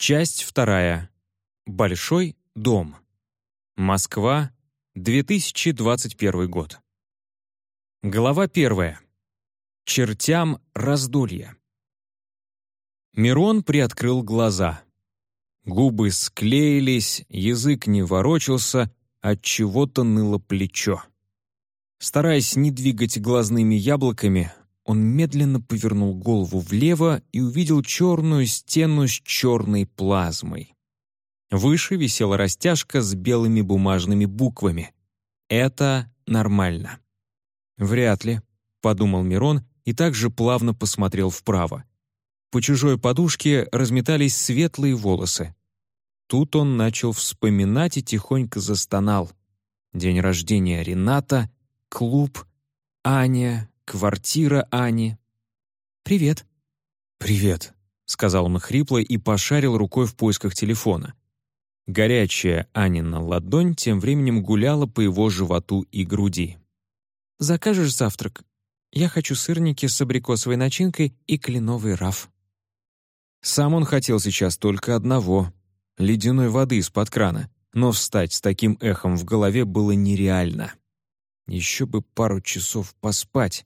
Часть вторая. Большой дом. Москва, 2021 год. Глава первая. Чертям раздолья. Мирон приоткрыл глаза. Губы склеились, язык не ворочался, от чего-то ныло плечо. Стараясь не двигать глазными яблоками, он медленно повернул голову влево и увидел черную стену с черной плазмой. Выше висела растяжка с белыми бумажными буквами. «Это нормально». «Вряд ли», — подумал Мирон и также плавно посмотрел вправо. По чужой подушке разметались светлые волосы. Тут он начал вспоминать и тихонько застонал. День рождения Рената, клуб, Аня, Квартира Ани. «Привет». «Привет», — сказал он хрипло и пошарил рукой в поисках телефона. Горячая Анина ладонь тем временем гуляла по его животу и груди. «Закажешь завтрак? Я хочу сырники с абрикосовой начинкой и кленовый раф». Сам он хотел сейчас только одного — ледяной воды из-под крана, но встать с таким эхом в голове было нереально. Еще бы пару часов поспать.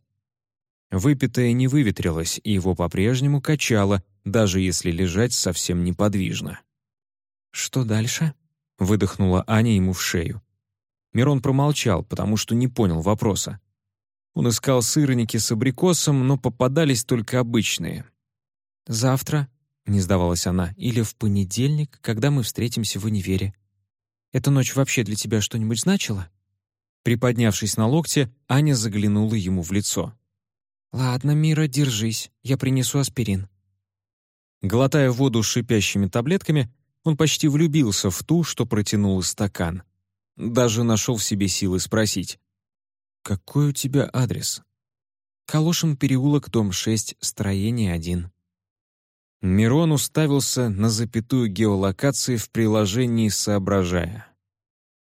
Выпитое не выветрилось, и его по-прежнему качало, даже если лежать совсем неподвижно. «Что дальше?» — выдохнула Аня ему в шею. Мирон промолчал, потому что не понял вопроса. Он искал сырники с абрикосом, но попадались только обычные. «Завтра», — не сдавалась она, — «или в понедельник, когда мы встретимся в универе. Эта ночь вообще для тебя что-нибудь значила?» Приподнявшись на локте, Аня заглянула ему в лицо. «Ладно, Мира, держись, я принесу аспирин». Глотая воду с шипящими таблетками, он почти влюбился в ту, что протянул стакан. Даже нашел в себе силы спросить. «Какой у тебя адрес?» «Калошин переулок, дом 6, строение 1». Мирон уставился на запятую геолокации в приложении, соображая.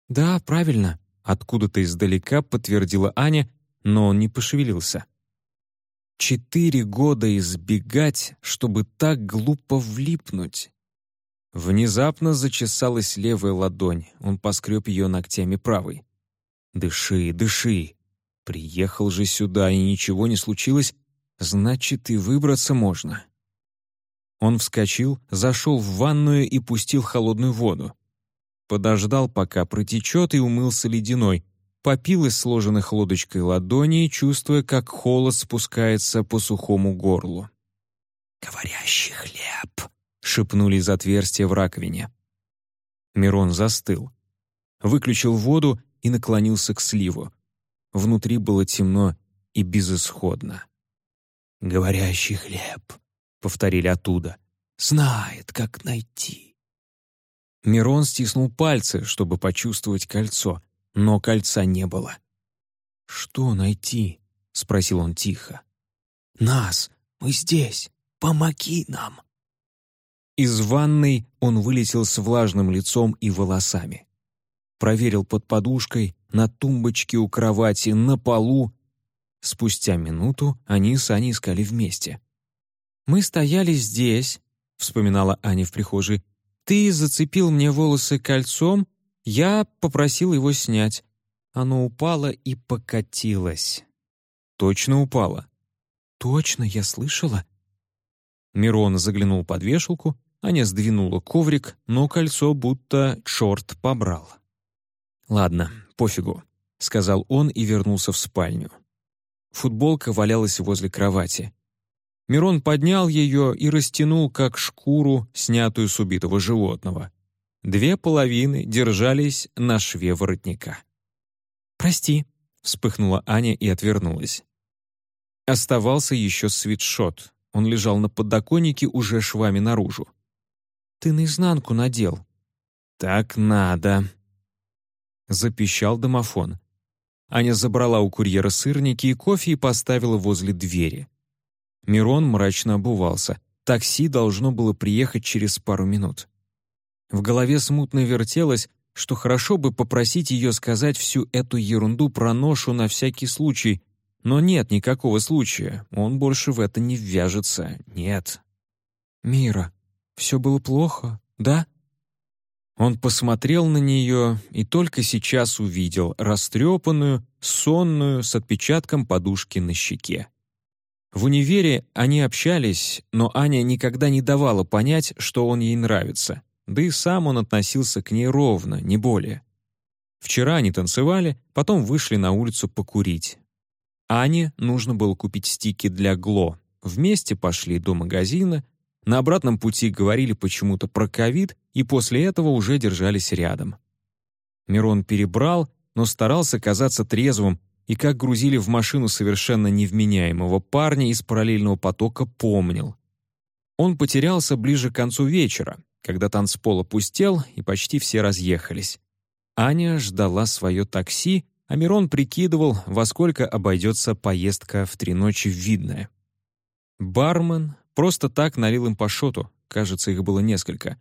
«Да, правильно», — откуда-то издалека подтвердила Аня, но он не пошевелился. Четыре года избегать, чтобы так глупо влипнуть. Внезапно зачесалась левая ладонь, он поскреб ее ногтями правой. «Дыши, дыши! Приехал же сюда, и ничего не случилось, значит, и выбраться можно». Он вскочил, зашел в ванную и пустил холодную воду. Подождал, пока протечет, и умылся ледяной, попил из сложенных лодочкой ладоней, чувствуя, как холод спускается по сухому горлу. «Говорящий хлеб!» — шепнули из отверстия в раковине. Мирон застыл. Выключил воду и наклонился к сливу. Внутри было темно и безысходно. «Говорящий хлеб», — повторили оттуда, — «знает, как найти». Мирон стиснул пальцы, чтобы почувствовать кольцо но кольца не было. «Что найти?» — спросил он тихо. «Нас! Мы здесь! Помоги нам!» Из ванной он вылетел с влажным лицом и волосами. Проверил под подушкой, на тумбочке у кровати, на полу. Спустя минуту они с Аней искали вместе. «Мы стояли здесь», — вспоминала Аня в прихожей. «Ты зацепил мне волосы кольцом, я попросил его снять. Оно упало и покатилось. Точно упало. Точно, я слышала. Мирон заглянул под вешалку, Аня сдвинула коврик, но кольцо будто чёрт побрал. «Ладно, пофигу», — сказал он и вернулся в спальню. Футболка валялась возле кровати. Мирон поднял ее и растянул, как шкуру, снятую с убитого животного. Две половины держались на шве воротника. «Прости», — вспыхнула Аня и отвернулась. Оставался еще свитшот. Он лежал на подоконнике уже швами наружу. «Ты наизнанку надел». «Так надо», — запищал домофон. Аня забрала у курьера сырники и кофе и поставила возле двери. Мирон мрачно обувался. Такси должно было приехать через пару минут. В голове смутно вертелось, что хорошо бы попросить ее сказать всю эту ерунду про ношу на всякий случай, но нет никакого случая, он больше в это не ввяжется, нет. «Мира», — Все было плохо, да?» Он посмотрел на нее и только сейчас увидел растрепанную, сонную, с отпечатком подушки на щеке. В универе они общались, но Аня никогда не давала понять, что он ей нравится, да и сам он относился к ней ровно, не более. Вчера они танцевали, потом вышли на улицу покурить. Ане нужно было купить стики для Гло. Вместе пошли до магазина, на обратном пути говорили почему-то про ковид и после этого уже держались рядом. Мирон перебрал, но старался казаться трезвым, и как грузили в машину совершенно невменяемого парня из параллельного потока, помнил. Он потерялся ближе к концу вечера, когда танцпол опустел и почти все разъехались. Аня ждала свое такси, а Мирон прикидывал, во сколько обойдется поездка в три ночи в Видное. Бармен просто так налил им по шоту, кажется, их было несколько,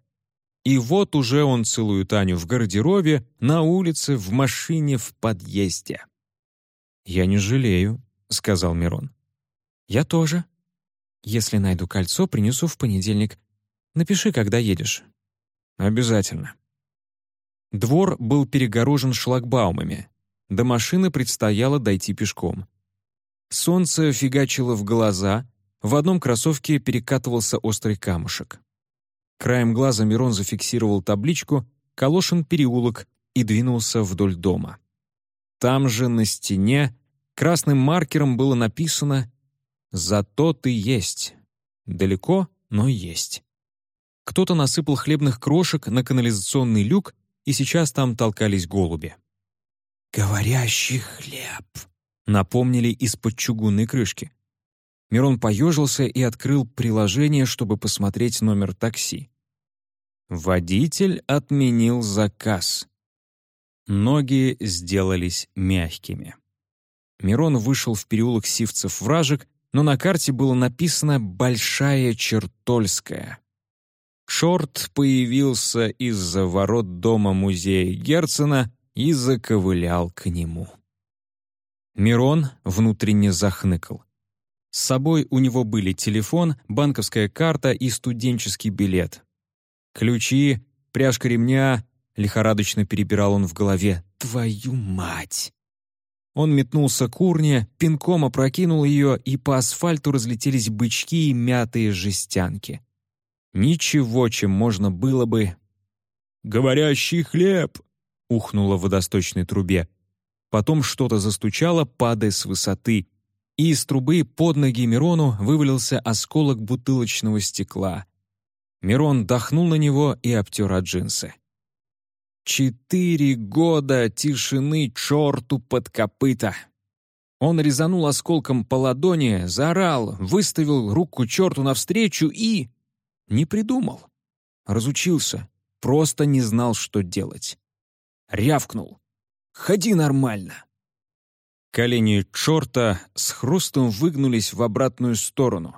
и вот уже он целует Аню в гардеробе, на улице, в машине, в подъезде. «Я не жалею», — сказал Мирон. «Я тоже. Если найду кольцо, принесу в понедельник. Напиши, когда едешь». «Обязательно». Двор был перегорожен шлагбаумами. До машины предстояло дойти пешком. Солнце фигачило в глаза, в одном кроссовке перекатывался острый камушек. Краем глаза Мирон зафиксировал табличку «Калошин переулок» и двинулся вдоль дома. Там же на стене красным маркером было написано «Зато ты есть». Далеко, но есть. Кто-то насыпал хлебных крошек на канализационный люк, и сейчас там толкались голуби. «Говорящий хлеб», — напомнили из-под чугунной крышки. Мирон поежился и открыл приложение, чтобы посмотреть номер такси. Водитель отменил заказ. Ноги сделались мягкими. Мирон вышел в переулок Сивцев-Вражек, но на карте было написано «Большая Чертольская». Чорт появился из-за ворот дома музея Герцена и заковылял к нему. Мирон внутренне захныкал. С собой у него были телефон, банковская карта и студенческий билет. Ключи, пряжка ремня, лихорадочно перебирал он в голове. «Твою мать!» Он метнулся к урне, пинком опрокинул ее, и по асфальту разлетелись бычки и мятые жестянки. Ничего, чем можно было бы... «Говорящий хлеб!» — ухнуло в водосточной трубе. Потом что-то застучало, падая с высоты, и из трубы под ноги Мирону вывалился осколок бутылочного стекла. Мирон дохнул на него и обтер от джинсы. Четыре года тишины черту под копыта. Он резанул осколком по ладони, заорал, выставил руку черту навстречу и... Не придумал. Разучился. Просто не знал, что делать. Рявкнул. «Ходи нормально!» Колени черта с хрустом выгнулись в обратную сторону.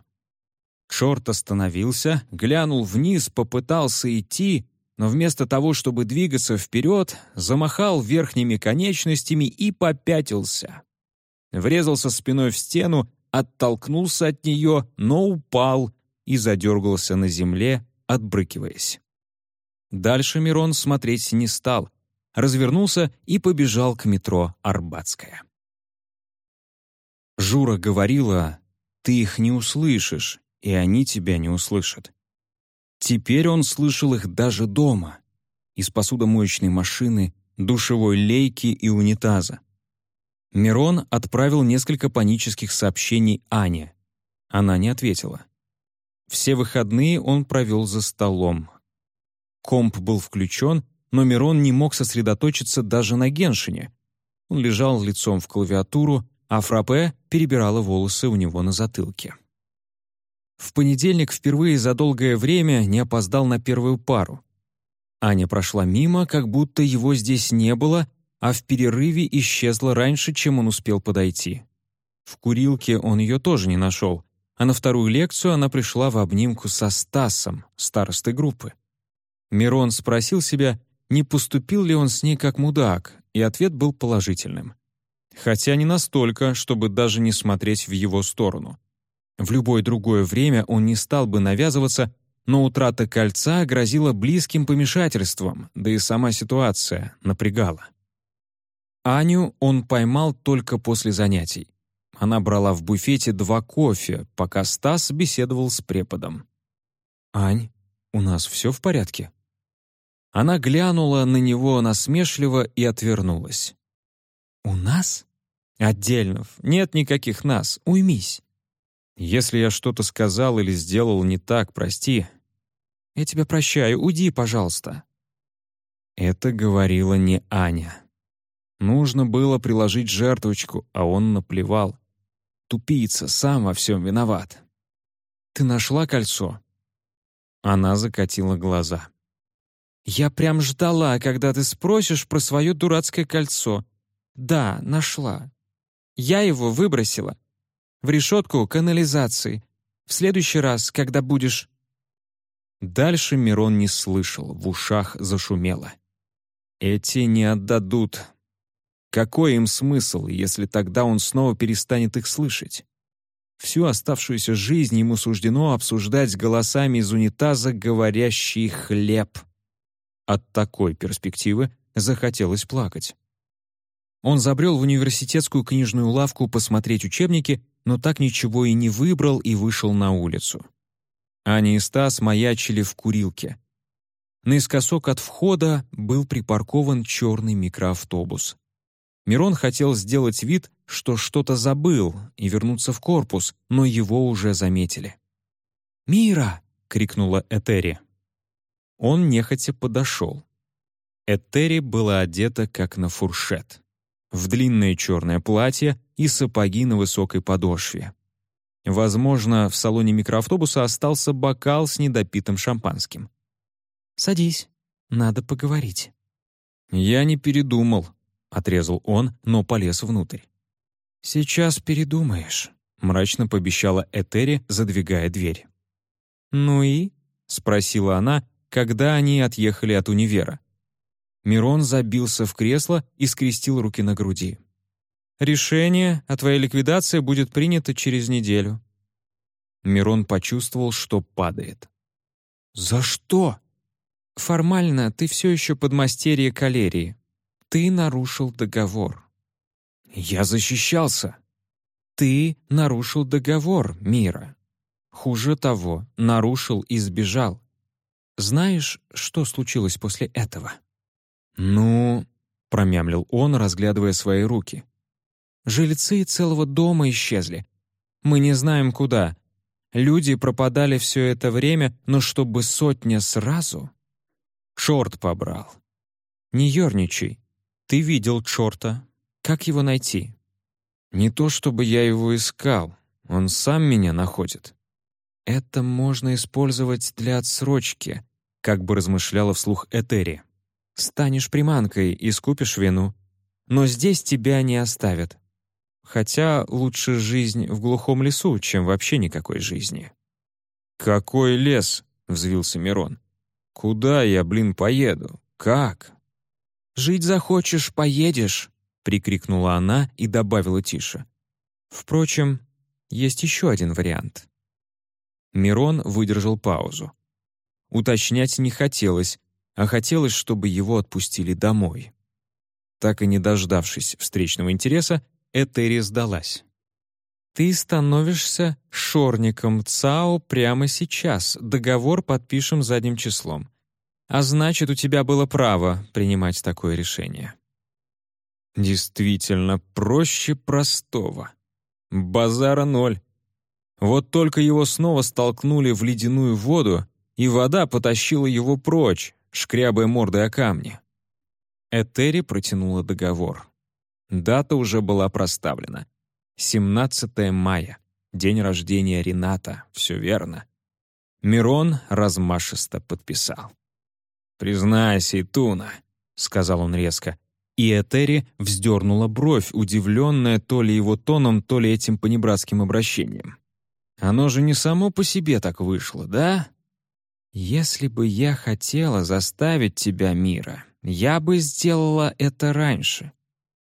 Черт остановился, глянул вниз, попытался идти, но вместо того, чтобы двигаться вперед, замахал верхними конечностями и попятился. Врезался спиной в стену, оттолкнулся от нее, но упал и задергался на земле, отбрыкиваясь. Дальше Мирон смотреть не стал, развернулся и побежал к метро «Арбатская». Жура говорила, «Ты их не услышишь, и они тебя не услышат». Теперь он слышал их даже дома, из посудомоечной машины, душевой лейки и унитаза. Мирон отправил несколько панических сообщений Ане. Она не ответила. Все выходные он провел за столом. Комп был включен, но Мирон не мог сосредоточиться даже на Геншине. Он лежал лицом в клавиатуру, а Фраппе перебирала волосы у него на затылке. В понедельник впервые за долгое время не опоздал на первую пару. Аня прошла мимо, как будто его здесь не было, а в перерыве исчезла раньше, чем он успел подойти. В курилке он ее тоже не нашел, а на вторую лекцию она пришла в обнимку со Стасом, старостой группы. Мирон спросил себя, не поступил ли он с ней как мудак, и ответ был положительным хотя не настолько, чтобы даже не смотреть в его сторону. В любое другое время он не стал бы навязываться, но утрата кольца грозила близким помешательством, да и сама ситуация напрягала. Аню он поймал только после занятий. Она брала в буфете два кофе, пока Стас беседовал с преподом. «Ань, у нас все в порядке?» Она глянула на него насмешливо и отвернулась. «У нас?» «Отдельнов. Нет никаких нас. Уймись». «Если я что-то сказал или сделал не так, прости. Я тебя прощаю. Уйди, пожалуйста». Это говорила не Аня. Нужно было приложить жертвочку, а он наплевал. Тупица, сам во всем виноват. «Ты нашла кольцо?» Она закатила глаза. «Я прям ждала, когда ты спросишь про свое дурацкое кольцо. Да, нашла. Я его выбросила. В решетку канализации. В следующий раз, когда будешь...» Дальше Мирон не слышал, в ушах зашумело. «Эти не отдадут. Какой им смысл, если тогда он снова перестанет их слышать?» Всю оставшуюся жизнь ему суждено обсуждать голосами из унитаза говорящий хлеб. От такой перспективы захотелось плакать. Он забрел в университетскую книжную лавку посмотреть учебники, но так ничего и не выбрал и вышел на улицу. Аня и Стас маячили в курилке. Наискосок от входа был припаркован черный микроавтобус. Мирон хотел сделать вид, что что-то забыл, и вернуться в корпус, но его уже заметили. «Мира!» — крикнула Этери. Он нехотя подошел. Этери была одета как на фуршет. В длинное черное платье и сапоги на высокой подошве. Возможно, в салоне микроавтобуса остался бокал с недопитым шампанским. «Садись, надо поговорить». «Я не передумал», — отрезал он, но полез внутрь. «Сейчас передумаешь», — мрачно пообещала Этери, задвигая дверь. «Ну и?» — спросила она, когда они отъехали от универа. Мирон забился в кресло и скрестил руки на груди. «Решение о твоей ликвидации будет принято через неделю». Мирон почувствовал, что падает. «За что?» «Формально ты все еще подмастерье калерии. Ты нарушил договор». «Я защищался». «Ты нарушил договор, Мира. Хуже того, нарушил и сбежал. Знаешь, что случилось после этого?» «Ну...» — промямлил он, разглядывая свои руки. «Жильцы целого дома исчезли. Мы не знаем, куда. Люди пропадали все это время, но чтобы сотня сразу...» «Чёрт побрал!» «Не ерничай. Ты видел чёрта. Как его найти?» «Не то чтобы я его искал. Он сам меня находит». «Это можно использовать для отсрочки», как бы размышляла вслух Этери. «Станешь приманкой и скупишь вину. Но здесь тебя не оставят. Хотя лучше жизнь в глухом лесу, чем вообще никакой жизни». «Какой лес?» — взвился Мирон. «Куда я, блин, поеду? Как?» «Жить захочешь — поедешь», — прикрикнула она и добавила тише. «Впрочем, есть еще один вариант». Мирон выдержал паузу. Уточнять не хотелось, а хотелось, чтобы его отпустили домой. Так и не дождавшись встречного интереса, Этери сдалась. «Ты становишься шорником ЦАО прямо сейчас. Договор подпишем задним числом. А значит, у тебя было право принимать такое решение». Действительно, проще простого. Базара ноль. Вот только его снова столкнули в ледяную воду, и вода потащила его прочь, шкрябая мордой о камни. Этери протянула договор. Дата уже была проставлена. 17 мая, день рождения Рената, все верно. Мирон размашисто подписал. «Признайся, Туна», — сказал он резко, и Этери вздернула бровь, удивленная то ли его тоном, то ли этим понебратским обращением. «Оно же не само по себе так вышло, да?» «Если бы я хотела заставить тебя, Мира, я бы сделала это раньше.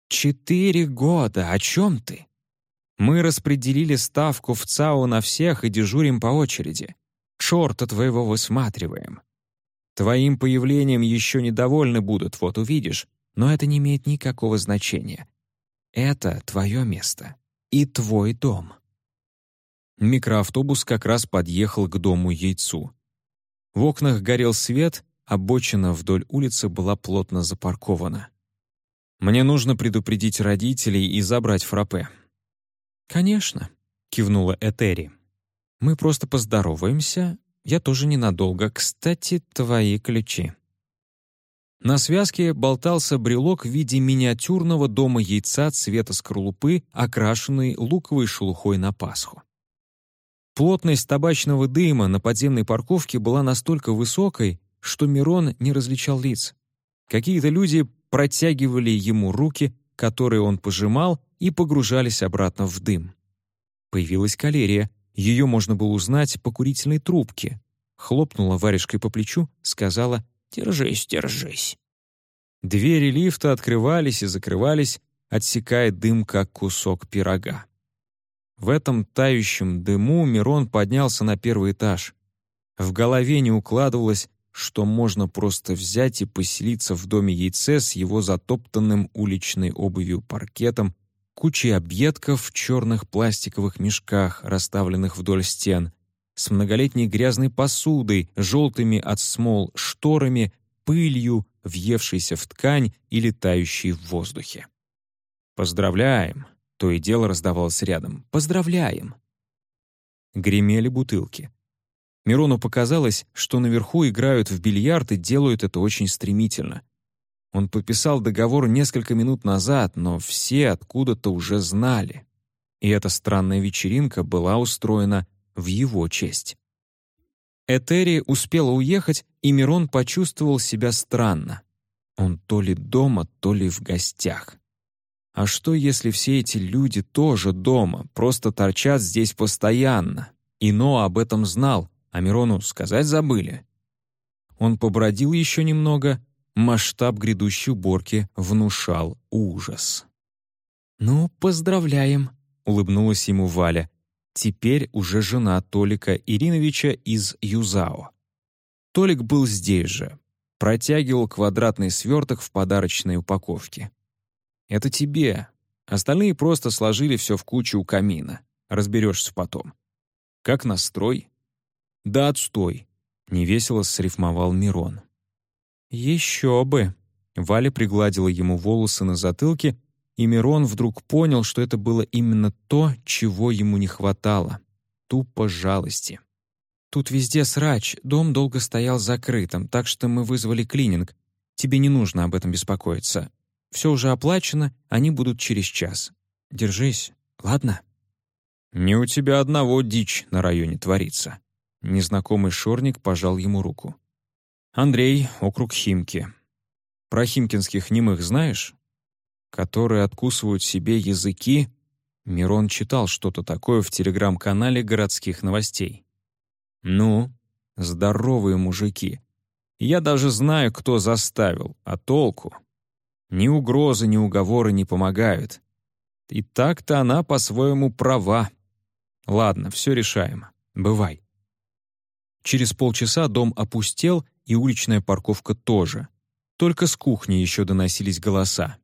Четыре года, о чем ты? Мы распределили ставку в ЦАО на всех и дежурим по очереди. Чёрта твоего высматриваем. Твоим появлением еще недовольны будут, вот увидишь, но это не имеет никакого значения. Это твое место и твой дом. Микроавтобус как раз подъехал к дому яйцу. В окнах горел свет, обочина вдоль улицы была плотно запаркована. «Мне нужно предупредить родителей и забрать фраппе». «Конечно», — кивнула Этери. «Мы просто поздороваемся. Я тоже ненадолго. Кстати, твои ключи». На связке болтался брелок в виде миниатюрного дома яйца цвета скорлупы, окрашенный луковой шелухой на Пасху. Плотность табачного дыма на подземной парковке была настолько высокой, что Мирон не различал лиц. Какие-то люди протягивали ему руки, которые он пожимал, и погружались обратно в дым. Появилась калерия, ее можно было узнать по курительной трубке. Хлопнула варежкой по плечу, сказала «Держись, держись». Двери лифта открывались и закрывались, отсекая дым, как кусок пирога. В этом тающем дыму Мирон поднялся на первый этаж. В голове не укладывалось, что можно просто взять и поселиться в доме яйце с его затоптанным уличной обувью паркетом, кучей объедков в черных пластиковых мешках, расставленных вдоль стен, с многолетней грязной посудой, желтыми от смол шторами, пылью, въевшейся в ткань и летающей в воздухе. «Поздравляем!» То и дело раздавалось рядом. «Поздравляем!» Гремели бутылки. Мирону показалось, что наверху играют в бильярд и делают это очень стремительно. Он подписал договор несколько минут назад, но все откуда-то уже знали. И эта странная вечеринка была устроена в его честь. Этери успела уехать, и Мирон почувствовал себя странно. Он то ли дома, то ли в гостях. А что, если все эти люди тоже дома, просто торчат здесь постоянно? И Но об этом знал, а Мирону сказать забыли. Он побродил еще немного, масштаб грядущей уборки внушал ужас. «Ну, поздравляем», — улыбнулась ему Валя. Теперь уже жена Толика Ириновича из Юзао. Толик был здесь же, протягивал квадратный сверток в подарочной упаковке. Это тебе. Остальные просто сложили все в кучу у камина. Разберешься потом. Как настрой? Да отстой. Невесело срифмовал Мирон. Еще бы. Валя пригладила ему волосы на затылке, и Мирон вдруг понял, что это было именно то, чего ему не хватало. Тупо жалости. Тут везде срач, дом долго стоял закрытым, так что мы вызвали клининг. Тебе не нужно об этом беспокоиться. Все уже оплачено, они будут через час. Держись, ладно?» «Не у тебя одного дичь на районе творится». Незнакомый шорник пожал ему руку. «Андрей, округ Химки. Про химкинских немых знаешь? Которые откусывают себе языки?» Мирон читал что-то такое в телеграм-канале городских новостей. «Ну, здоровые мужики. Я даже знаю, кто заставил, а толку?» Ни угрозы, ни уговоры не помогают. И так-то она по-своему права. Ладно, все решаемо. Бывай. Через полчаса дом опустел, и уличная парковка тоже. Только с кухни еще доносились голоса.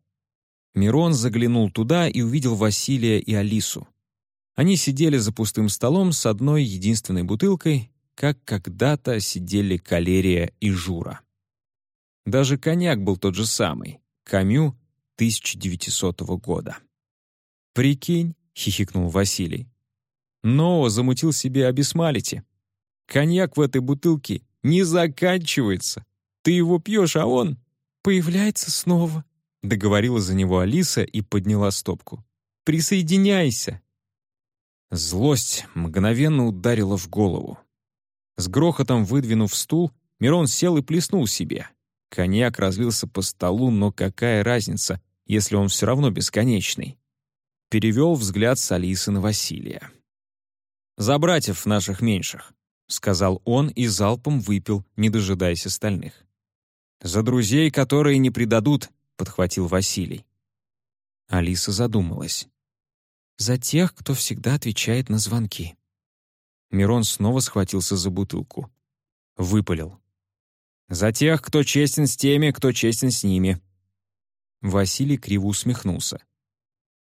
Мирон заглянул туда и увидел Василия и Алису. Они сидели за пустым столом с одной единственной бутылкой, как когда-то сидели Калерия и Жура. Даже коньяк был тот же самый. Камю 1900 года. «Прикинь», — хихикнул Василий. «Но замутил себе обесмалити. Коньяк в этой бутылке не заканчивается. Ты его пьешь, а он появляется снова», — договорила за него Алиса и подняла стопку. «Присоединяйся». Злость мгновенно ударила в голову. С грохотом выдвинув стул, Мирон сел и плеснул себе. Коньяк разлился по столу, но какая разница, если он все равно бесконечный? Перевел взгляд с Алисы на Василия. «За братьев наших меньших», — сказал он и залпом выпил, не дожидаясь остальных. «За друзей, которые не предадут», — подхватил Василий. Алиса задумалась. «За тех, кто всегда отвечает на звонки». Мирон снова схватился за бутылку. Выпалил. «За тех, кто честен с теми, кто честен с ними». Василий криво усмехнулся.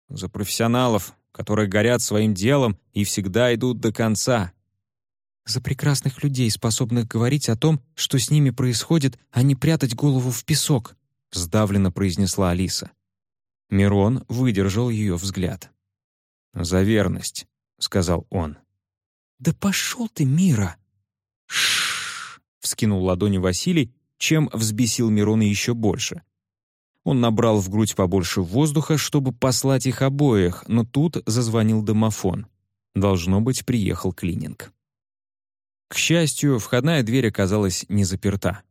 «За профессионалов, которые горят своим делом и всегда идут до конца». «За прекрасных людей, способных говорить о том, что с ними происходит, а не прятать голову в песок», — сдавленно произнесла Алиса. Мирон выдержал ее взгляд. «За верность», — сказал он. «Да пошел ты, Мира!» «Ш-ш-ш!» вскинул ладони Василий, чем взбесил Мирона еще больше. Он набрал в грудь побольше воздуха, чтобы послать их обоих, но тут зазвонил домофон. Должно быть, приехал клининг. К счастью, входная дверь оказалась не заперта.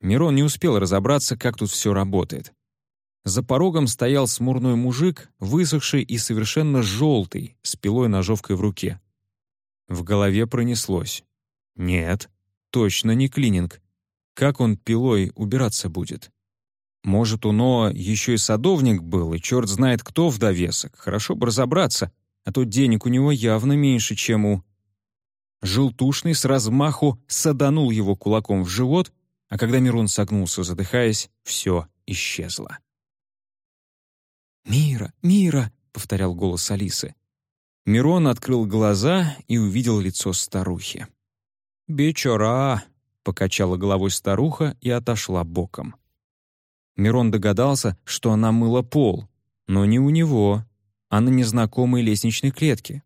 Мирон не успел разобраться, как тут все работает. За порогом стоял смурной мужик, высохший и совершенно желтый, с пилой-ножовкой в руке. В голове пронеслось. «Нет, точно не клининг. Как он пилой убираться будет?» Может, у Ноа еще и садовник был, и черт знает кто в довесок. Хорошо бы разобраться, а то денег у него явно меньше, чем у... Желтушный с размаху саданул его кулаком в живот, а когда Мирон согнулся, задыхаясь, все исчезло. «Мира, Мира!» — повторял голос Алисы. Мирон открыл глаза и увидел лицо старухи. «Бичора!» — покачала головой старуха и отошла боком. Мирон догадался, что она мыла пол, но не у него, а на незнакомой лестничной клетке.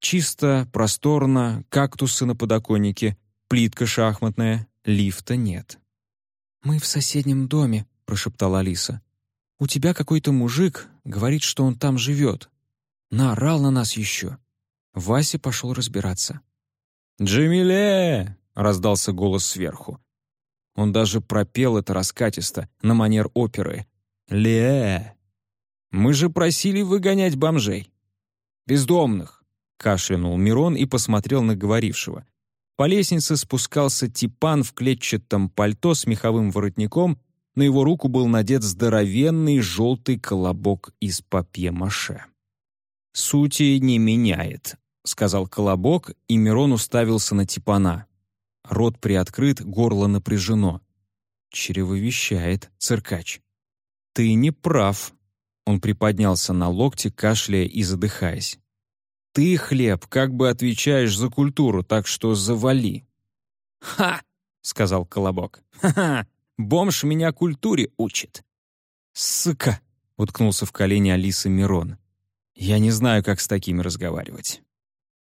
Чисто, просторно, кактусы на подоконнике, плитка шахматная, лифта нет. «Мы в соседнем доме», — прошептала Алиса. У тебя какой-то мужик говорит, что он там живет. Наорал на нас еще. Вася пошел разбираться. «Джамиле!» — раздался голос сверху. Он даже пропел это раскатисто, на манер оперы. «Ле! Мы же просили выгонять бомжей!» «Бездомных!» — кашлянул Мирон и посмотрел на говорившего. По лестнице спускался Типан в клетчатом пальто с меховым воротником на его руку был надет здоровенный желтый колобок из папье-маше. «Сути не меняет», — сказал колобок, и Мирон уставился на Типана. Рот приоткрыт, горло напряжено. Чревовещает циркач. «Ты не прав», — он приподнялся на локте, кашляя и задыхаясь. «Ты, хлеб, как бы отвечаешь за культуру, так что завали». «Ха!» — сказал Колобок. «Ха-ха! Бомж меня культуре учит». «Сука!» — уткнулся в колени Алисы Мирон. «Я не знаю, как с такими разговаривать».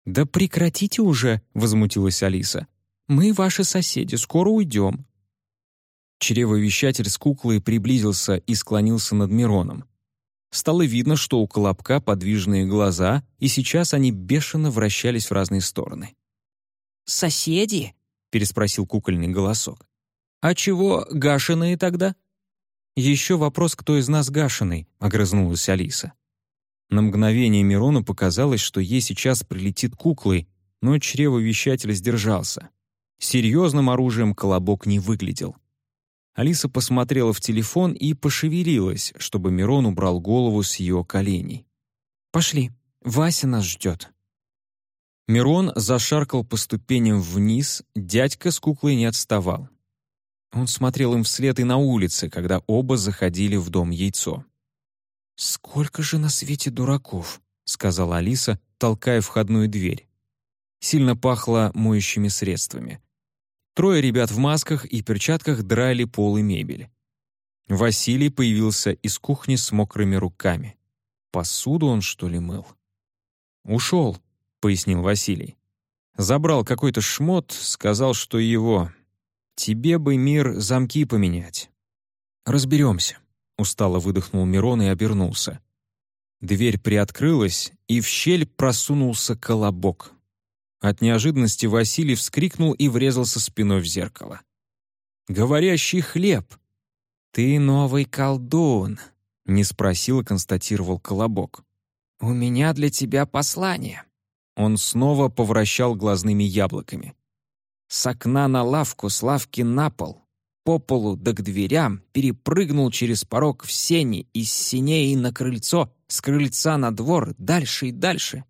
«Да прекратите уже!» — возмутилась Алиса. «Мы ваши соседи, скоро уйдем». Чревовещатель с куклой приблизился и склонился над Мироном. Стало видно, что у Колобка подвижные глаза, и сейчас они бешено вращались в разные стороны. «Соседи?» — переспросил кукольный голосок. «А чего гашеные тогда?» «Еще вопрос, кто из нас гашеный», — огрызнулась Алиса. На мгновение Мирону показалось, что ей сейчас прилетит куклой, но чревовещатель сдержался. Серьезным оружием колобок не выглядел. Алиса посмотрела в телефон и пошевелилась, чтобы Мирон убрал голову с ее коленей. «Пошли, Вася нас ждет». Мирон зашаркал по ступеням вниз, дядька с куклой не отставал. Он смотрел им вслед и на улице, когда оба заходили в дом яйцо. «Сколько же на свете дураков», — сказала Алиса, толкая входную дверь. Сильно пахло моющими средствами. Трое ребят в масках и перчатках драли пол и мебель. Василий появился из кухни с мокрыми руками. Посуду он, что ли, мыл? «Ушел», — пояснил Василий. Забрал какой-то шмот, сказал, что его. Тебе бы, мир, замки поменять». «Разберемся», — устало выдохнул Мирон и обернулся. Дверь приоткрылась, и в щель просунулся колобок. От неожиданности Василий вскрикнул и врезался спиной в зеркало. «Говорящий хлеб!» «Ты новый колдун», — не спросил, и констатировал колобок. «У меня для тебя послание». Он снова повращал глазными яблоками. С окна на лавку, с лавки на пол, по полу да к дверям, перепрыгнул через порог в сени, из сеней на крыльцо, с крыльца на двор, дальше и дальше.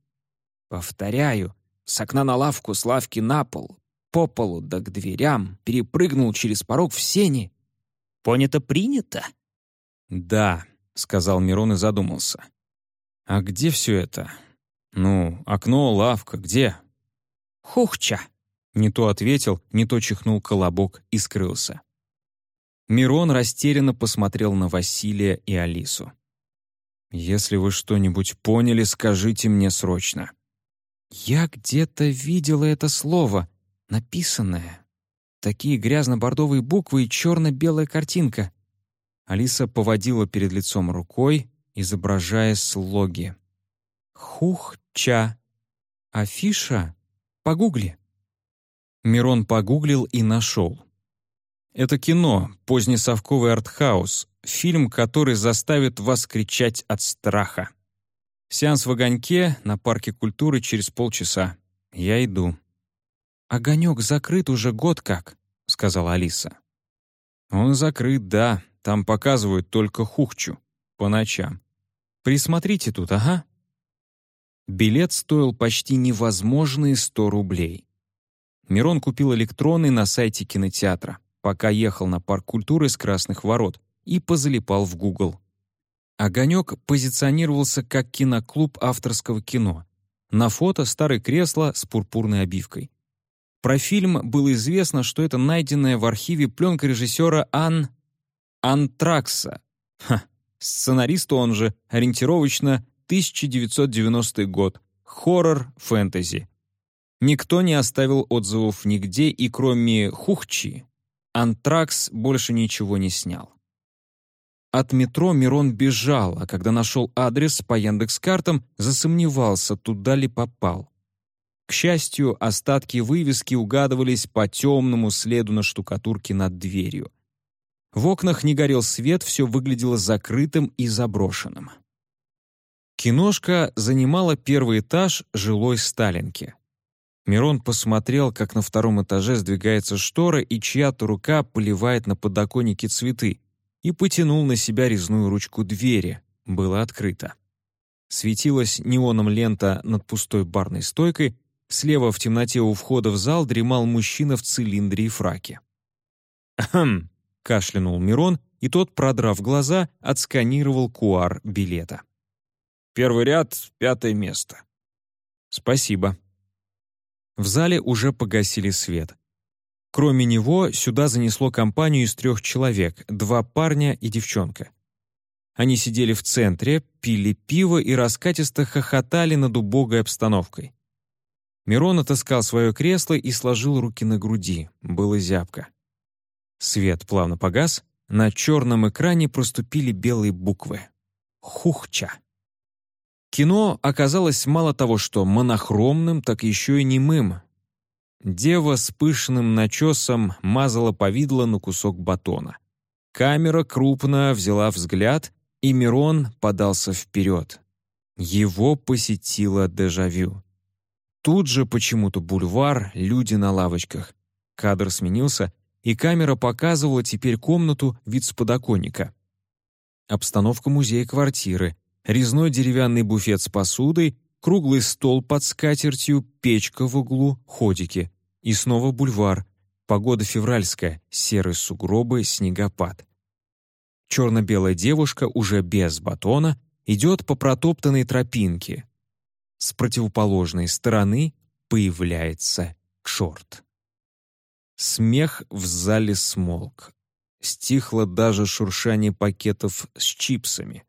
Повторяю, С окна на лавку, с лавки на пол, по полу да к дверям, перепрыгнул через порог в сени. Понято принято? «Да», — сказал Мирон и задумался. «А где все это? Ну, окно, лавка, где?» «Хухча», — не то ответил, не то чихнул колобок и скрылся. Мирон растерянно посмотрел на Василия и Алису. «Если вы что-нибудь поняли, скажите мне срочно». «Я где-то видела это слово, написанное. Такие грязно-бордовые буквы и черно-белая картинка». Алиса поводила перед лицом рукой, изображая слоги. «Хух-ча. Афиша? Погугли». Мирон погуглил и нашел. Это кино, позднесовковый артхаус, фильм, который заставит вас кричать от страха. Сеанс в огоньке на парке культуры через полчаса. Я иду. «Огонек закрыт уже год как», — сказала Алиса. «Он закрыт, да. Там показывают только хухчу. По ночам. Присмотрите тут, ага». Билет стоил почти невозможные 100 рублей. Мирон купил электронный на сайте кинотеатра пока ехал на парк культуры с Красных Ворот и позалипал в Google. «Огонек» позиционировался как киноклуб авторского кино. На фото старое кресло с пурпурной обивкой. Про фильм было известно, что это найденная в архиве пленка режиссера Ан... Антракса. Ха, сценарист он же, ориентировочно 1990 год. Хоррор-фэнтези. Никто не оставил отзывов нигде, и кроме Хухчи, Антракс больше ничего не снял. От метро Мирон бежал, а когда нашел адрес по Яндекс.Картам, засомневался, туда ли попал. К счастью, остатки вывески угадывались по темному следу на штукатурке над дверью. В окнах не горел свет, все выглядело закрытым и заброшенным. Киношка занимала первый этаж жилой Сталинки. Мирон посмотрел, как на втором этаже сдвигается штора, и чья-то рука поливает на подоконнике цветы, и потянул на себя резную ручку двери. Было открыто. Светилась неоном лента над пустой барной стойкой, слева в темноте у входа в зал дремал мужчина в цилиндре и фраке. «Ахм!» — кашлянул Мирон, и тот, продрав глаза, отсканировал куар билета. «Первый ряд, пятое место». «Спасибо», в зале уже погасили свет. Кроме него, сюда занесло компанию из трех человек, два парня и девчонка. Они сидели в центре, пили пиво и раскатисто хохотали над убогой обстановкой. Мирон отыскал свое кресло и сложил руки на груди. Было зябко. Свет плавно погас, на черном экране проступили белые буквы. «Хухча». Кино оказалось мало того, что монохромным, так еще и немым. Дева с пышным начесом мазала повидло на кусок батона. Камера крупно взяла взгляд, и Мирон подался вперед. Его посетило дежавю. Тут же почему-то бульвар, люди на лавочках. Кадр сменился, и камера показывала теперь комнату вид с подоконника. Обстановка музея-квартиры, резной деревянный буфет с посудой, круглый стол под скатертью, печка в углу, ходики. И снова бульвар. Погода февральская, серые сугробы, снегопад. Черно-белая девушка, уже без батона, идет по протоптанной тропинке. С противоположной стороны появляется черт. Смех в зале смолк. Стихло даже шуршание пакетов с чипсами.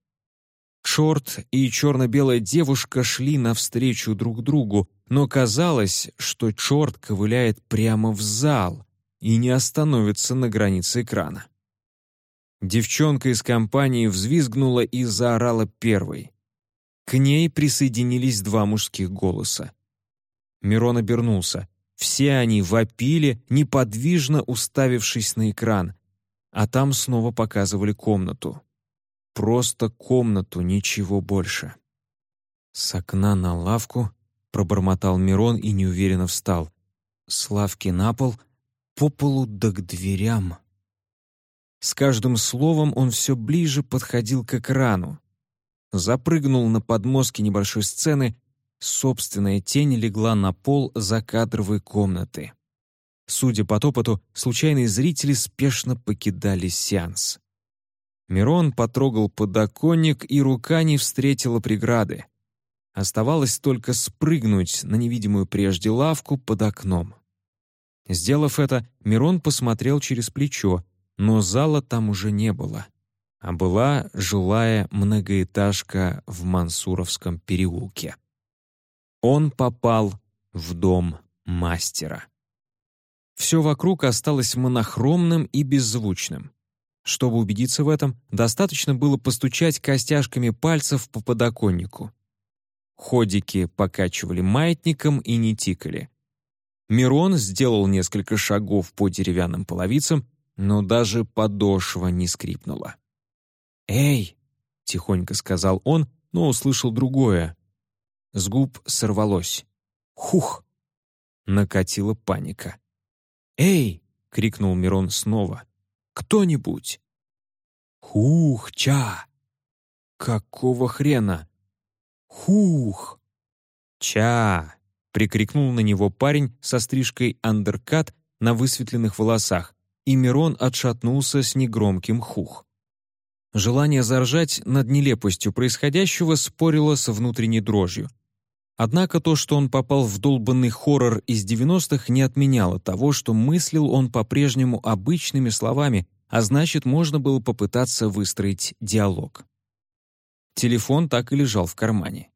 Чорт и черно-белая девушка шли навстречу друг другу, но казалось, что Чорт ковыляет прямо в зал и не остановится на границе экрана. Девчонка из компании взвизгнула и заорала первой. К ней присоединились два мужских голоса. Мирон обернулся. Все они вопили, неподвижно уставившись на экран, а там снова показывали комнату. Просто комнату, ничего больше. С окна на лавку пробормотал Мирон и неуверенно встал. С лавки на пол, по полу да к дверям. С каждым словом он все ближе подходил к экрану. Запрыгнул на подмостки небольшой сцены, собственная тень легла на пол закадровой комнаты. Судя по топоту, случайные зрители спешно покидали сеанс. Мирон потрогал подоконник, и рука не встретила преграды. Оставалось только спрыгнуть на невидимую прежде лавку под окном. Сделав это, Мирон посмотрел через плечо, но зала там уже не было, а была жилая многоэтажка в Мансуровском переулке. Он попал в дом мастера. Все вокруг осталось монохромным и беззвучным. Чтобы убедиться в этом, достаточно было постучать костяшками пальцев по подоконнику. Ходики покачивали маятником и не тикали. Мирон сделал несколько шагов по деревянным половицам, но даже подошва не скрипнула. «Эй!» — тихонько сказал он, но услышал другое. С губ сорвалось. «Хух!» Накатила паника. «Эй!» — крикнул Мирон снова. Кто-нибудь!» «Хух-ча!» «Какого хрена?» «Хух!» «Ча!» — прикрикнул на него парень со стрижкой андеркат на высветленных волосах, и Мирон отшатнулся с негромким хух. Желание заржать над нелепостью происходящего спорило со внутренней дрожью. Однако то, что он попал в долбанный хоррор из 90-х, не отменяло того, что мыслил он по-прежнему обычными словами, а значит, можно было попытаться выстроить диалог. Телефон так и лежал в кармане.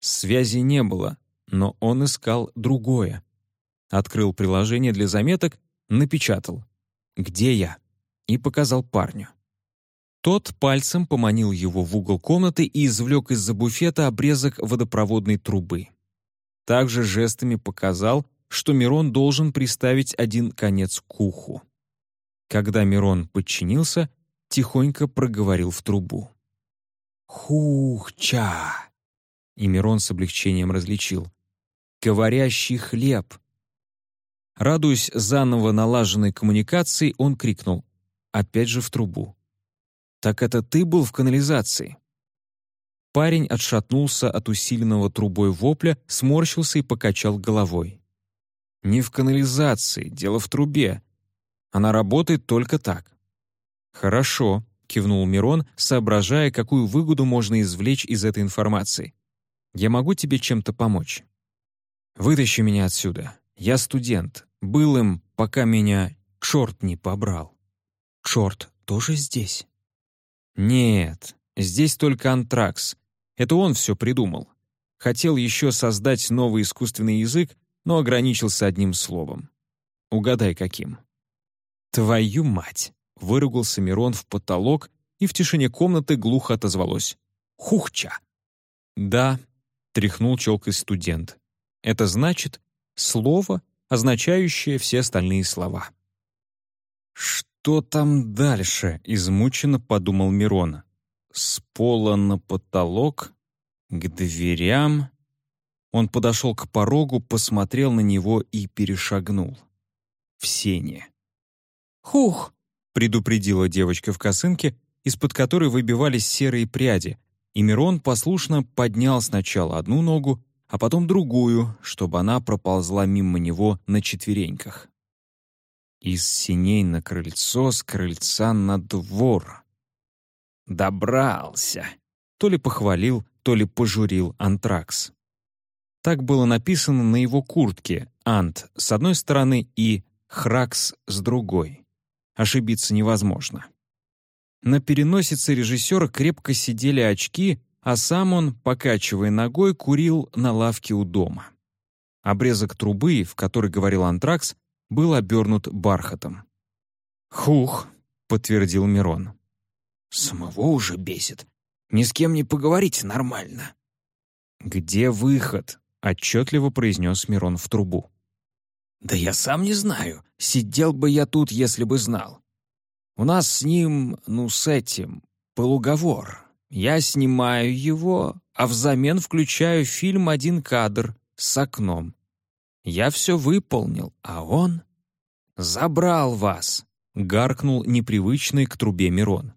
Связи не было, но он искал другое. Открыл приложение для заметок, напечатал «Где я?» и показал парню. Тот пальцем поманил его в угол комнаты и извлек из-за буфета обрезок водопроводной трубы. Также жестами показал, что Мирон должен приставить один конец к уху. Когда Мирон подчинился, тихонько проговорил в трубу. «Хух-ча!» И Мирон с облегчением различил. «Говорящий хлеб!» Радуясь заново налаженной коммуникации, он крикнул. Опять же в трубу. «Так это ты был в канализации?» Парень отшатнулся от усиленного трубой вопля, сморщился и покачал головой. «Не в канализации, дело в трубе. Она работает только так». «Хорошо», — кивнул Мирон, соображая, какую выгоду можно извлечь из этой информации. «Я могу тебе чем-то помочь?» «Вытащи меня отсюда. Я студент. Был им, пока меня черт не побрал». «Черт тоже здесь?» Нет, здесь только антракс. Это он все придумал. Хотел еще создать новый искусственный язык, но ограничился одним словом. Угадай, каким. «Твою мать!» — выругался Мирон в потолок, и в тишине комнаты глухо отозвалось. «Хухча!» «Да», — тряхнул челкой студент. «Это значит слово, означающее все остальные слова». «Что?» «Что там дальше?» — измученно подумал Мирон. «С пола на потолок, к дверям...» Он подошел к порогу, посмотрел на него и перешагнул. В сене. «Хух!» — предупредила девочка в косынке, из-под которой выбивались серые пряди, и Мирон послушно поднял сначала одну ногу, а потом другую, чтобы она проползла мимо него на четвереньках. Из синей на крыльцо, с крыльца на двор. Добрался. То ли похвалил, то ли пожурил антракс. Так было написано на его куртке «Ант» с одной стороны и «Хракс» с другой. Ошибиться невозможно. На переносице режиссера крепко сидели очки, а сам он, покачивая ногой, курил на лавке у дома. Обрезок трубы, в которой говорил антракс, был обернут бархатом. «Хух», — подтвердил Мирон. «Самого уже бесит. Ни с кем не поговорить нормально». «Где выход?» — отчетливо произнес Мирон в трубу. «Да я сам не знаю. Сидел бы я тут, если бы знал. У нас с ним, ну, с этим, полуговор. Я снимаю его, а взамен включаю фильм «Один кадр» с окном. Я все выполнил, а он... «Забрал вас!» — гаркнул непривычный к трубе Мирон.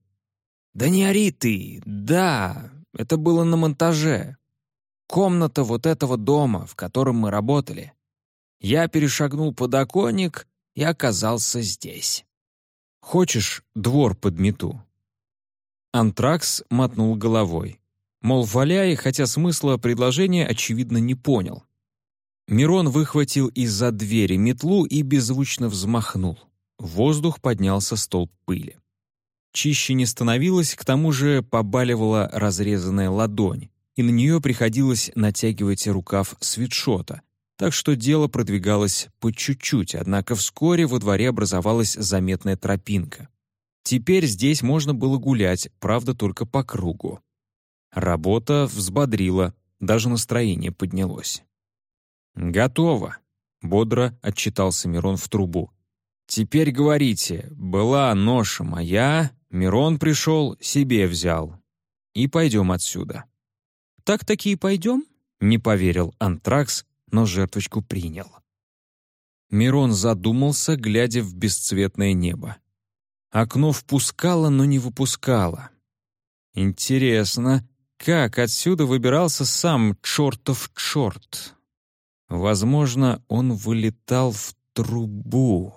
«Да не ори ты! Да, это было на монтаже. Комната вот этого дома, в котором мы работали. Я перешагнул подоконник и оказался здесь. Хочешь, двор подмету?» Антракс мотнул головой. Мол, валяй, хотя смысла предложения, очевидно, не понял. Мирон выхватил из-за двери метлу и беззвучно взмахнул. В воздух поднялся столб пыли. Чище не становилось, к тому же побаливала разрезанная ладонь, и на нее приходилось натягивать рукав свитшота, так что дело продвигалось по чуть-чуть, однако вскоре во дворе образовалась заметная тропинка. Теперь здесь можно было гулять, правда, только по кругу. Работа взбодрила, даже настроение поднялось. «Готово», — бодро отчитался Мирон в трубу. «Теперь говорите, была ноша моя, Мирон пришел, себе взял. И пойдем отсюда». «Так-таки и пойдем?» — не поверил Антракс, но жертвочку принял. Мирон задумался, глядя в бесцветное небо. Окно впускало, но не выпускало. Интересно, как отсюда выбирался сам чертов черт? Возможно, он вылетал в трубу.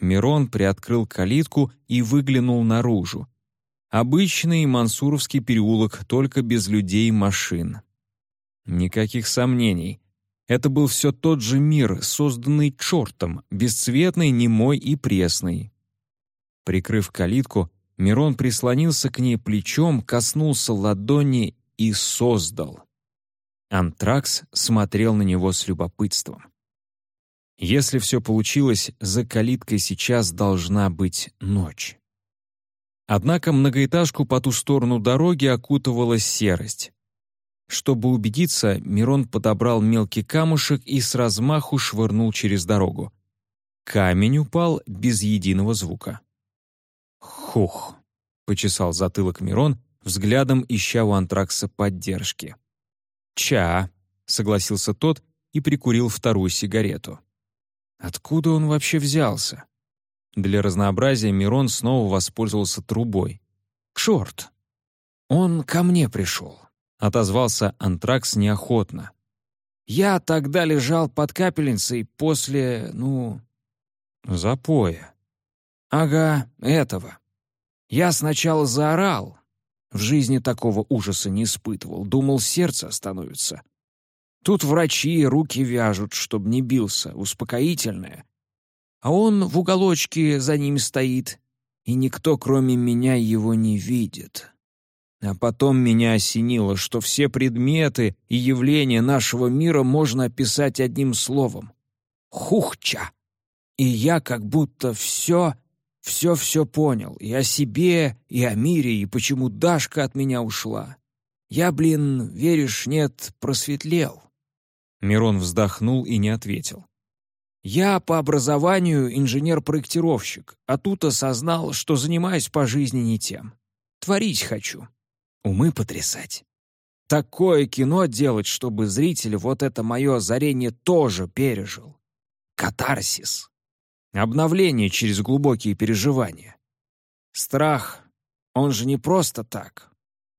Мирон приоткрыл калитку и выглянул наружу. Обычный мансуровский переулок, только без людей и машин. Никаких сомнений. Это был все тот же мир, созданный чертом, бесцветный, немой и пресный. Прикрыв калитку, Мирон прислонился к ней плечом, коснулся ладони и создал. Антракс смотрел на него с любопытством. Если все получилось, за калиткой сейчас должна быть ночь. Однако многоэтажку по ту сторону дороги окутывала серость. Чтобы убедиться, Мирон подобрал мелкий камушек и с размаху швырнул через дорогу. Камень упал без единого звука. «Хух!» — почесал затылок Мирон, взглядом ища у антракса поддержки. «Ча!» — согласился тот и прикурил вторую сигарету. Откуда он вообще взялся? Для разнообразия Мирон снова воспользовался трубой. «Черт! Он ко мне пришел!» отозвался Антракс неохотно. «Я тогда лежал под капельницей после, ну...» «Запоя». «Ага, этого. Я сначала заорал. В жизни такого ужаса не испытывал. Думал, сердце остановится. Тут врачи руки вяжут, чтоб не бился, успокоительное. А он в уголочке за ним стоит, и никто, кроме меня, его не видит. А потом меня осенило, что все предметы и явления нашего мира можно описать одним словом — «хухча». И я как будто все, все-все понял, и о себе, и о мире, и почему Дашка от меня ушла. Я, блин, веришь, нет, просветлел. Мирон вздохнул и не ответил. Я по образованию инженер-проектировщик, а тут осознал, что занимаюсь по жизни не тем. Творить хочу умы потрясать. Такое кино делать, чтобы зритель вот это мое озарение тоже пережил. Катарсис. Обновление через глубокие переживания. Страх, он же не просто так.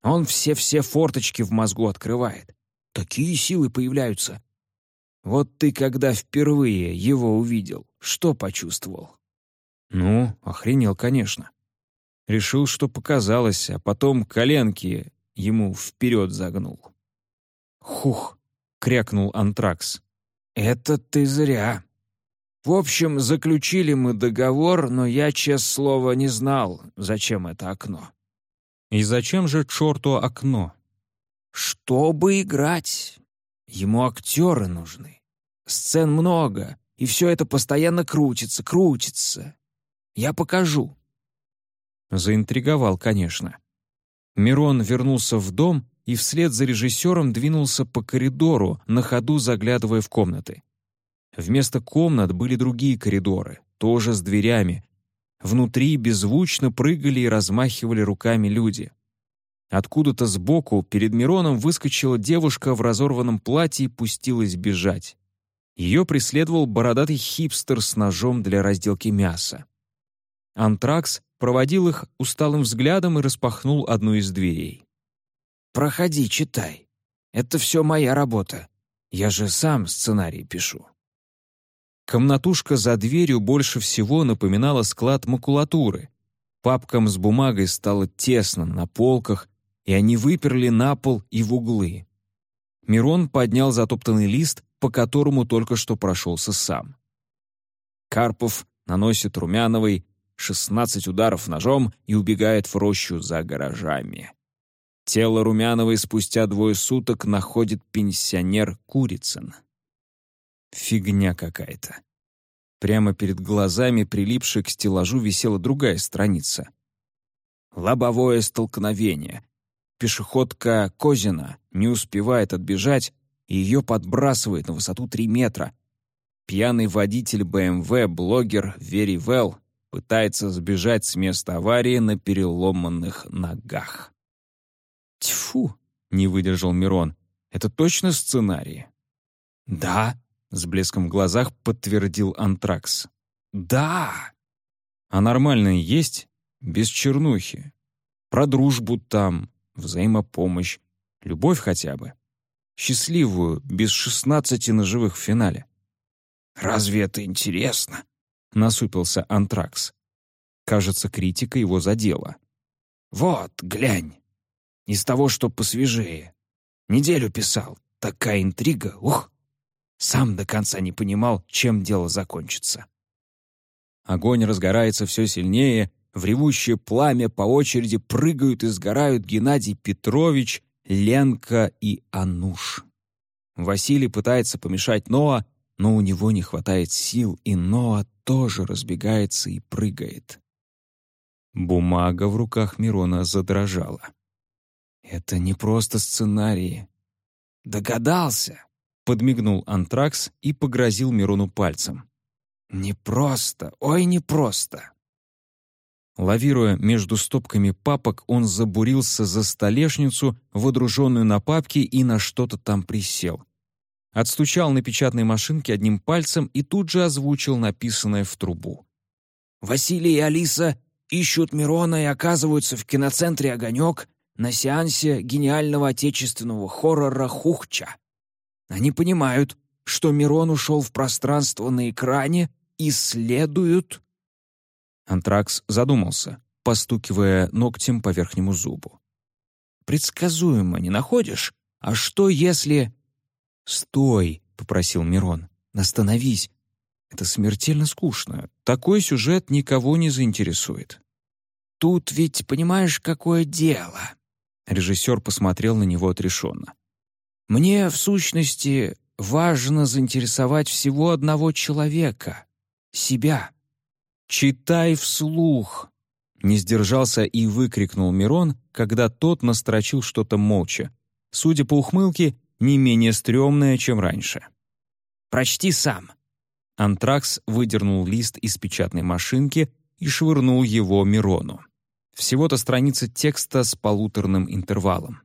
Он все-все форточки в мозгу открывает. Такие силы появляются. Вот ты, когда впервые его увидел, что почувствовал? Ну, охренел, конечно. Решил, что показалось, а потом коленки ему вперед загнул. «Хух!» — крякнул Антракс. «Это ты зря. В общем, заключили мы договор, но я, честное слово, не знал, зачем это окно». «И зачем же черту окно?» «Чтобы играть. Ему актеры нужны. Сцен много, и все это постоянно крутится, крутится. Я покажу. Заинтриговал, конечно. Мирон вернулся в дом и вслед за режиссером двинулся по коридору, на ходу заглядывая в комнаты. Вместо комнат были другие коридоры, тоже с дверями. Внутри беззвучно прыгали и размахивали руками люди. Откуда-то сбоку перед Мироном выскочила девушка в разорванном платье и пустилась бежать. Ее преследовал бородатый хипстер с ножом для разделки мяса. Антракс проводил их усталым взглядом и распахнул одну из дверей. «Проходи, читай. Это все моя работа. Я же сам сценарий пишу». Комнатушка за дверью больше всего напоминала склад макулатуры. Папкам с бумагой стало тесно на полках, и они выперли на пол и в углы. Мирон поднял затоптанный лист, по которому только что прошелся сам. Карпов наносит Румяновой 16 ударов ножом и убегает в рощу за гаражами. Тело Румяновой спустя двое суток находит пенсионер Курицын. Фигня какая-то. Прямо перед глазами, прилипшей к стеллажу, висела другая страница. Лобовое столкновение. Пешеходка Козина не успевает отбежать, и ее подбрасывает на высоту 3 метра. Пьяный водитель БМВ, блогер Вери Велл, пытается сбежать с места аварии на переломанных ногах. «Тьфу!» — не выдержал Мирон. «Это точно сценарий?» «Да», с блеском в глазах подтвердил Антракс. «Да!» «А нормальные есть? Без чернухи. Про дружбу там, взаимопомощь, любовь хотя бы. Счастливую, без шестнадцати ножевых в финале». «Разве это интересно?» — насупился Антракс. Кажется, критика его задела. «Вот, глянь. Из того, что посвежее. Неделю писал. Такая интрига, ух!» Сам до конца не понимал, чем дело закончится. Огонь разгорается все сильнее, в ревущее пламя по очереди прыгают и сгорают Геннадий Петрович, Ленка и Ануш. Василий пытается помешать Ноа, но у него не хватает сил, и Ноа тоже разбегается и прыгает. Бумага в руках Мирона задрожала. «Это не просто сценарии». «Догадался!» Подмигнул Антракс и погрозил Мирону пальцем. «Непросто, ой, непросто!» Лавируя между стопками папок, он забурился за столешницу, водруженную на папке, и на что-то там присел. Отстучал на печатной машинке одним пальцем и тут же озвучил написанное в трубу. «Василий и Алиса ищут Мирона и оказываются в киноцентре «Огонек» на сеансе гениального отечественного хоррора «Хухча». Они понимают, что Мирон ушел в пространство на экране и следуют... Антракс задумался, постукивая ногтем по верхнему зубу. «Предсказуемо, не находишь? А что если...» «Стой!» — попросил Мирон. «Остановись! Это смертельно скучно. Такой сюжет никого не заинтересует». «Тут ведь, понимаешь, какое дело?» Режиссер посмотрел на него отрешенно. Мне, в сущности, важно заинтересовать всего одного человека — себя. «Читай вслух!» Не сдержался и выкрикнул Мирон, когда тот настрочил что-то молча. Судя по ухмылке, не менее стрёмное, чем раньше. «Прочти сам!» Антракс выдернул лист из печатной машинки и швырнул его Мирону. Всего-то страница текста с полуторным интервалом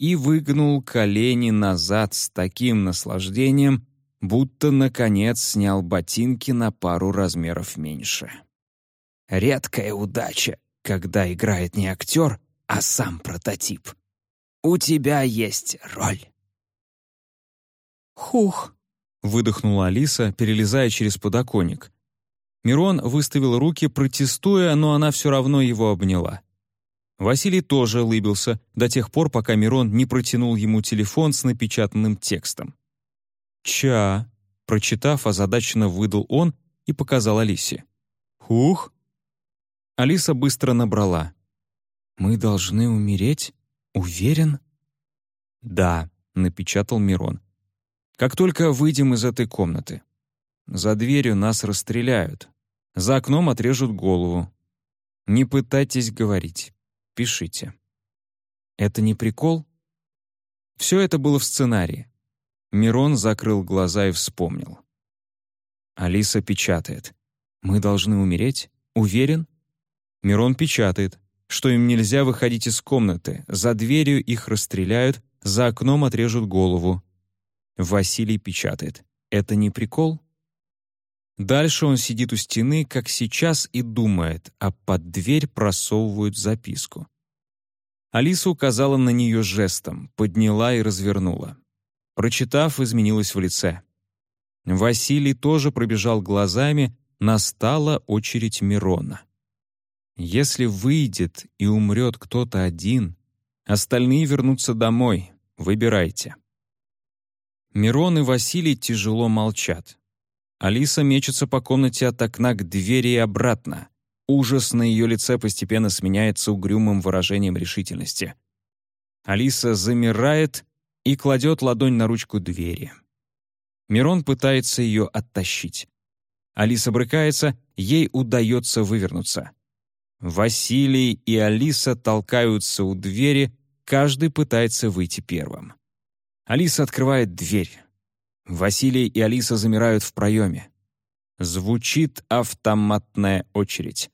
и выгнул колени назад с таким наслаждением, будто, наконец, снял ботинки на пару размеров меньше. Редкая удача, когда играет не актер, а сам прототип. У тебя есть роль. «Хух!» — выдохнула Алиса, перелезая через подоконник. Мирон выставил руки, протестуя, но она все равно его обняла. Василий тоже улыбился до тех пор, пока Мирон не протянул ему телефон с напечатанным текстом. «Ча», — прочитав, озадаченно выдал он и показал Алисе. «Хух». Алиса быстро набрала. «Мы должны умереть? Уверен?» «Да», — напечатал Мирон. «Как только выйдем из этой комнаты. За дверью нас расстреляют. За окном отрежут голову. Не пытайтесь говорить пишите. Это не прикол? Все это было в сценарии. Мирон закрыл глаза и вспомнил. Алиса печатает. «Мы должны умереть? Уверен?» Мирон печатает, что им нельзя выходить из комнаты, за дверью их расстреляют, за окном отрежут голову. Василий печатает. «Это не прикол?» Дальше он сидит у стены, как сейчас, и думает, а под дверь просовывают записку. Алиса указала на нее жестом, подняла и развернула. Прочитав, изменилась в лице. Василий тоже пробежал глазами, настала очередь Мирона. Если выйдет и умрет кто-то один, остальные вернутся домой. Выбирайте. Мирон и Василий тяжело молчат. Алиса мечется по комнате от окна к двери и обратно. Ужас на ее лице постепенно сменяется угрюмым выражением решительности. Алиса замирает и кладет ладонь на ручку двери. Мирон пытается ее оттащить. Алиса брыкается, ей удается вывернуться. Василий и Алиса толкаются у двери, каждый пытается выйти первым. Алиса открывает дверь. Василий и Алиса замирают в проеме. Звучит автоматная очередь.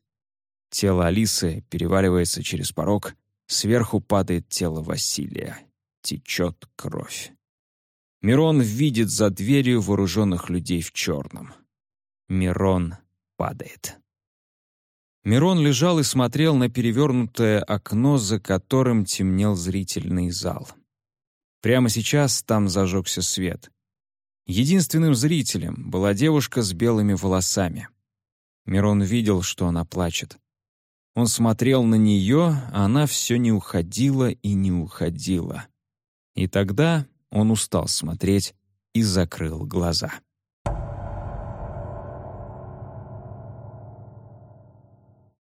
Тело Алисы переваливается через порог, сверху падает тело Василия. Течет кровь. Мирон видит за дверью вооруженных людей в черном. Мирон падает. Мирон лежал и смотрел на перевернутое окно, за которым темнел зрительный зал. Прямо сейчас там зажегся свет. Единственным зрителем была девушка с белыми волосами. Мирон видел, что она плачет. Он смотрел на нее, а она все не уходила и не уходила. И тогда он устал смотреть и закрыл глаза.